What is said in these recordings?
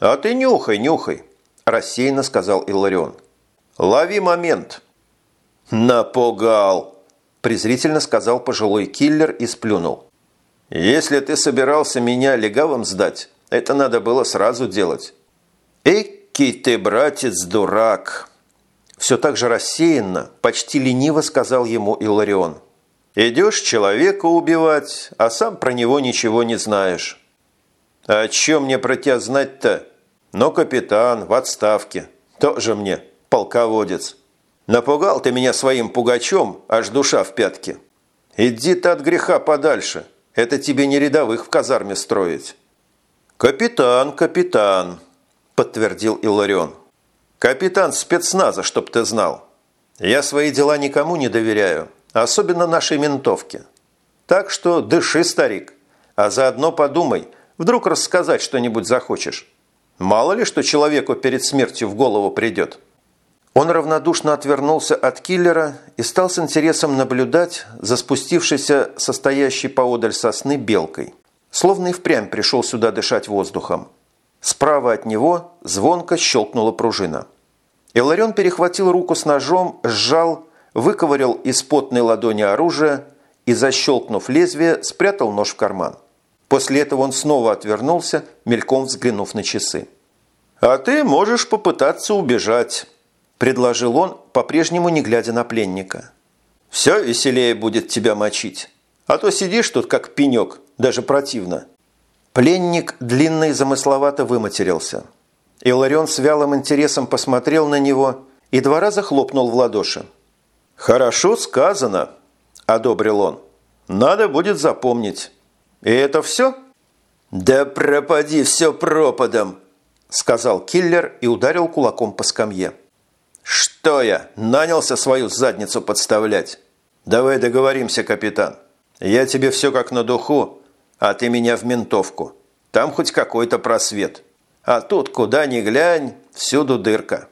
«А ты нюхай, нюхай», – рассеянно сказал Илларион. «Лови момент». «Напугал», – презрительно сказал пожилой киллер и сплюнул. «Если ты собирался меня легавым сдать, это надо было сразу делать». «Эки ты, братец, дурак!» Все так же рассеянно, почти лениво сказал ему Илларион. «Идешь человека убивать, а сам про него ничего не знаешь». «А чем мне про тебя знать-то? Но капитан в отставке. Тоже мне полководец. Напугал ты меня своим пугачом, аж душа в пятке. Иди ты от греха подальше. Это тебе не рядовых в казарме строить». «Капитан, капитан», – подтвердил Илларион. «Капитан спецназа, чтоб ты знал. Я свои дела никому не доверяю, особенно нашей ментовке. Так что дыши, старик, а заодно подумай, вдруг рассказать что-нибудь захочешь. Мало ли, что человеку перед смертью в голову придет». Он равнодушно отвернулся от киллера и стал с интересом наблюдать за спустившейся состоящей поодаль сосны белкой. Словно и впрямь пришел сюда дышать воздухом. Справа от него звонко щелкнула пружина. Иларион перехватил руку с ножом, сжал, выковырял из потной ладони оружие и, защелкнув лезвие, спрятал нож в карман. После этого он снова отвернулся, мельком взглянув на часы. «А ты можешь попытаться убежать», – предложил он, по-прежнему не глядя на пленника. «Все веселее будет тебя мочить, а то сидишь тут как пенек, даже противно». Пленник длинно и замысловато выматерился. Иларион с вялым интересом посмотрел на него и два раза хлопнул в ладоши. «Хорошо сказано», – одобрил он. «Надо будет запомнить. И это все?» «Да пропади все пропадом», – сказал киллер и ударил кулаком по скамье. «Что я, нанялся свою задницу подставлять? Давай договоримся, капитан. Я тебе все как на духу, а ты меня в ментовку. Там хоть какой-то просвет. А тут, куда ни глянь, всюду дырка.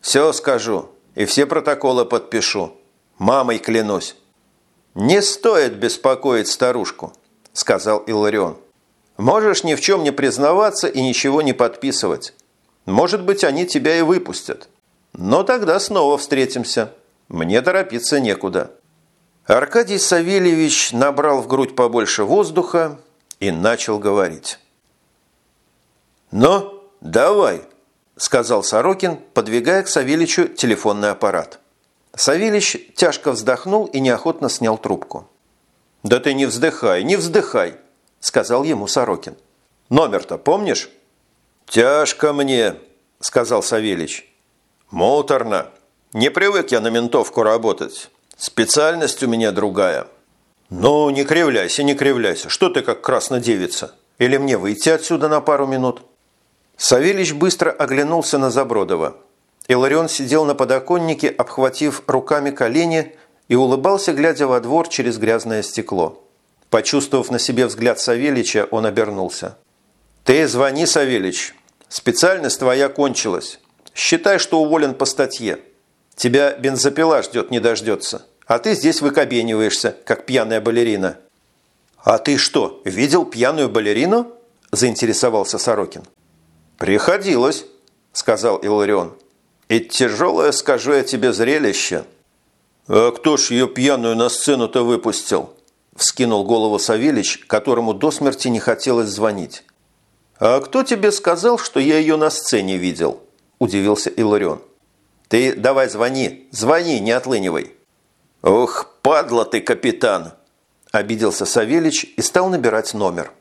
Все скажу и все протоколы подпишу. Мамой клянусь. «Не стоит беспокоить старушку», – сказал Иларион. «Можешь ни в чем не признаваться и ничего не подписывать. Может быть, они тебя и выпустят. Но тогда снова встретимся. Мне торопиться некуда». Аркадий Савельевич набрал в грудь побольше воздуха и начал говорить. «Ну, давай», – сказал Сорокин, подвигая к Савельичу телефонный аппарат. Савельич тяжко вздохнул и неохотно снял трубку. «Да ты не вздыхай, не вздыхай», – сказал ему Сорокин. «Номер-то помнишь?» «Тяжко мне», – сказал Савельич. «Муторно. Не привык я на ментовку работать. Специальность у меня другая». «Ну, не кривляйся, не кривляйся. Что ты как краснодевица? Или мне выйти отсюда на пару минут?» Савельич быстро оглянулся на Забродова. Иларион сидел на подоконнике, обхватив руками колени и улыбался, глядя во двор через грязное стекло. Почувствовав на себе взгляд Савельича, он обернулся. «Ты звони, Савельич. Специальность твоя кончилась. Считай, что уволен по статье. Тебя бензопила ждет, не дождется а ты здесь выкобениваешься, как пьяная балерина». «А ты что, видел пьяную балерину?» – заинтересовался Сорокин. «Приходилось», – сказал Иларион. «И тяжелое, скажу я тебе, зрелище». «А кто ж ее пьяную на сцену-то выпустил?» – вскинул голову Савельич, которому до смерти не хотелось звонить. «А кто тебе сказал, что я ее на сцене видел?» – удивился Иларион. «Ты давай звони, звони, не отлынивай». «Ох, падла ты, капитан!» – обиделся Савельич и стал набирать номер.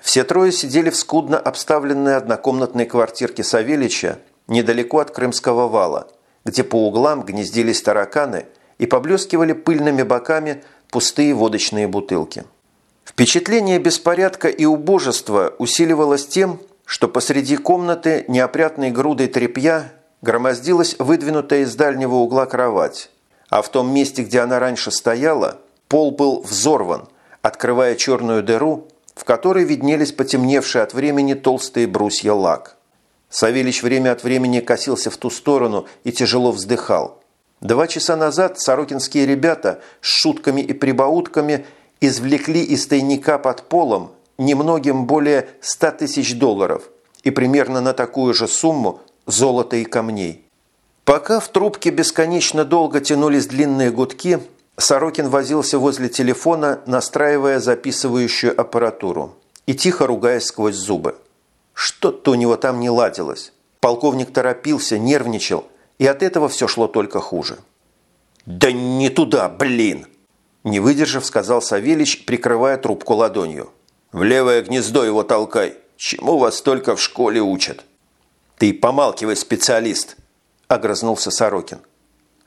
Все трое сидели в скудно обставленной однокомнатной квартирке Савельича недалеко от Крымского вала, где по углам гнездились тараканы и поблескивали пыльными боками пустые водочные бутылки. Впечатление беспорядка и убожества усиливалось тем, что посреди комнаты неопрятной грудой тряпья громоздилась выдвинутая из дальнего угла кровать, а в том месте, где она раньше стояла, пол был взорван, открывая черную дыру, в которой виднелись потемневшие от времени толстые брусья лак. Савельич время от времени косился в ту сторону и тяжело вздыхал. Два часа назад сорокинские ребята с шутками и прибаутками извлекли из тайника под полом немногим более ста тысяч долларов и примерно на такую же сумму золота и камней. Пока в трубке бесконечно долго тянулись длинные гудки, Сорокин возился возле телефона, настраивая записывающую аппаратуру и тихо ругаясь сквозь зубы. Что-то у него там не ладилось. Полковник торопился, нервничал, и от этого все шло только хуже. «Да не туда, блин!» Не выдержав, сказал Савельич, прикрывая трубку ладонью. «В левое гнездо его толкай. Чему вас только в школе учат?» «Ты помалкивай, специалист!» – огрызнулся Сорокин.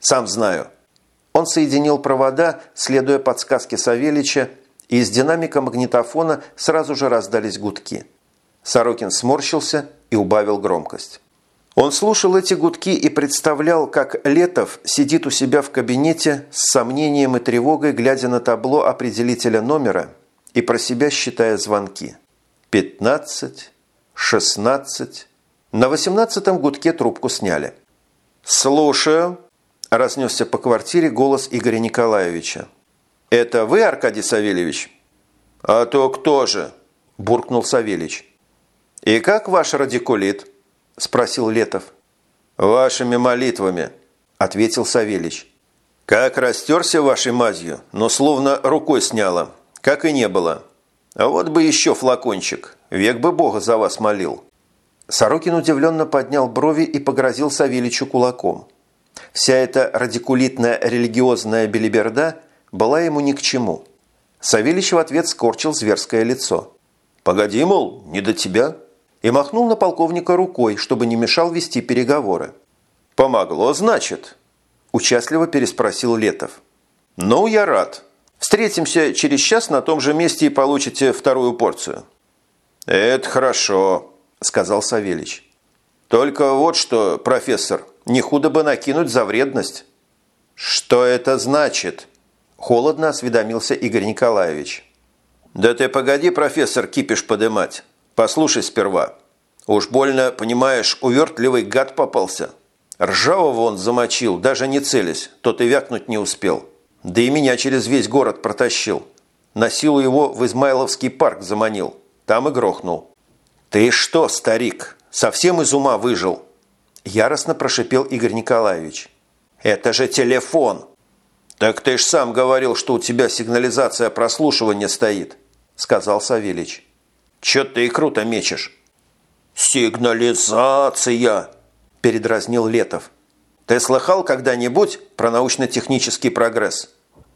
«Сам знаю». Он соединил провода, следуя подсказке Савельича, и из динамика магнитофона сразу же раздались гудки. Сорокин сморщился и убавил громкость. Он слушал эти гудки и представлял, как Летов сидит у себя в кабинете с сомнением и тревогой, глядя на табло определителя номера и про себя считая звонки. Пятнадцать, шестнадцать. На восемнадцатом гудке трубку сняли. «Слушаю», – разнесся по квартире голос Игоря Николаевича. «Это вы, Аркадий Савельевич?» «А то кто же?» – буркнул Савельич. «И как ваш радикулит?» – спросил Летов. «Вашими молитвами», – ответил Савельич. «Как растерся вашей мазью, но словно рукой сняло, как и не было. А вот бы еще флакончик, век бы Бога за вас молил». Сорокин удивленно поднял брови и погрозил Савельичу кулаком. Вся эта радикулитная религиозная белиберда была ему ни к чему. Савельич в ответ скорчил зверское лицо. «Погоди, мол, не до тебя», и махнул на полковника рукой, чтобы не мешал вести переговоры. «Помогло, значит?» – участливо переспросил Летов. «Ну, я рад. Встретимся через час на том же месте и получите вторую порцию». «Это хорошо», – сказал Савельич. «Только вот что, профессор, не худо бы накинуть за вредность». «Что это значит?» – холодно осведомился Игорь Николаевич. «Да ты погоди, профессор, кипиш подымать. Послушай сперва. Уж больно, понимаешь, увертливый гад попался. Ржавого он замочил, даже не целясь, тот и вякнуть не успел. Да и меня через весь город протащил. На силу его в Измайловский парк заманил. Там и грохнул. «Ты что, старик, совсем из ума выжил?» Яростно прошипел Игорь Николаевич. «Это же телефон!» «Так ты ж сам говорил, что у тебя сигнализация прослушивания стоит», сказал Савельич. Чё ты и круто мечешь?» «Сигнализация!» – передразнил Летов. «Ты слыхал когда-нибудь про научно-технический прогресс?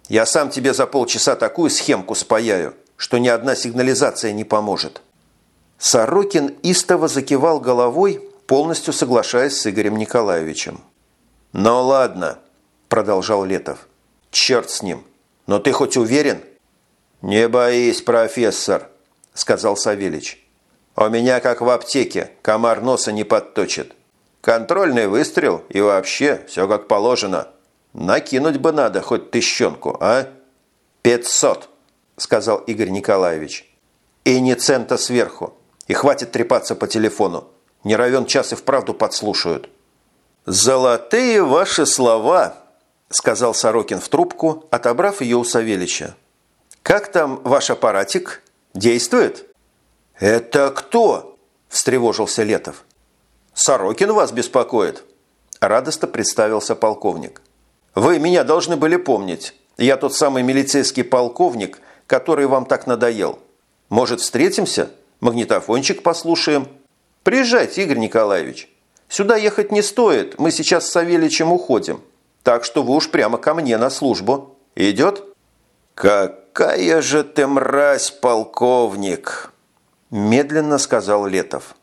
Я сам тебе за полчаса такую схемку спаяю, что ни одна сигнализация не поможет». Сорокин истово закивал головой, полностью соглашаясь с Игорем Николаевичем. «Ну ладно», – продолжал Летов. «Черт с ним. Но ты хоть уверен?» «Не боись, профессор», – сказал Савельич. «У меня как в аптеке, комар носа не подточит. Контрольный выстрел и вообще все как положено. Накинуть бы надо хоть тыщенку, а?» «Пятьсот», – сказал Игорь Николаевич. «И не цента сверху. И хватит трепаться по телефону. Не равен час и вправду подслушают». «Золотые ваши слова», – сказал Сорокин в трубку, отобрав ее у Савельича. «Как там ваш аппаратик?» Действует?» «Это кто?» – встревожился Летов. «Сорокин вас беспокоит», – радостно представился полковник. «Вы меня должны были помнить. Я тот самый милицейский полковник, который вам так надоел. Может, встретимся? Магнитофончик послушаем? Приезжайте, Игорь Николаевич. Сюда ехать не стоит, мы сейчас с Савельичем уходим. Так что вы уж прямо ко мне на службу. Идет?» «Как «Какая же ты мразь, полковник!» – медленно сказал Летов.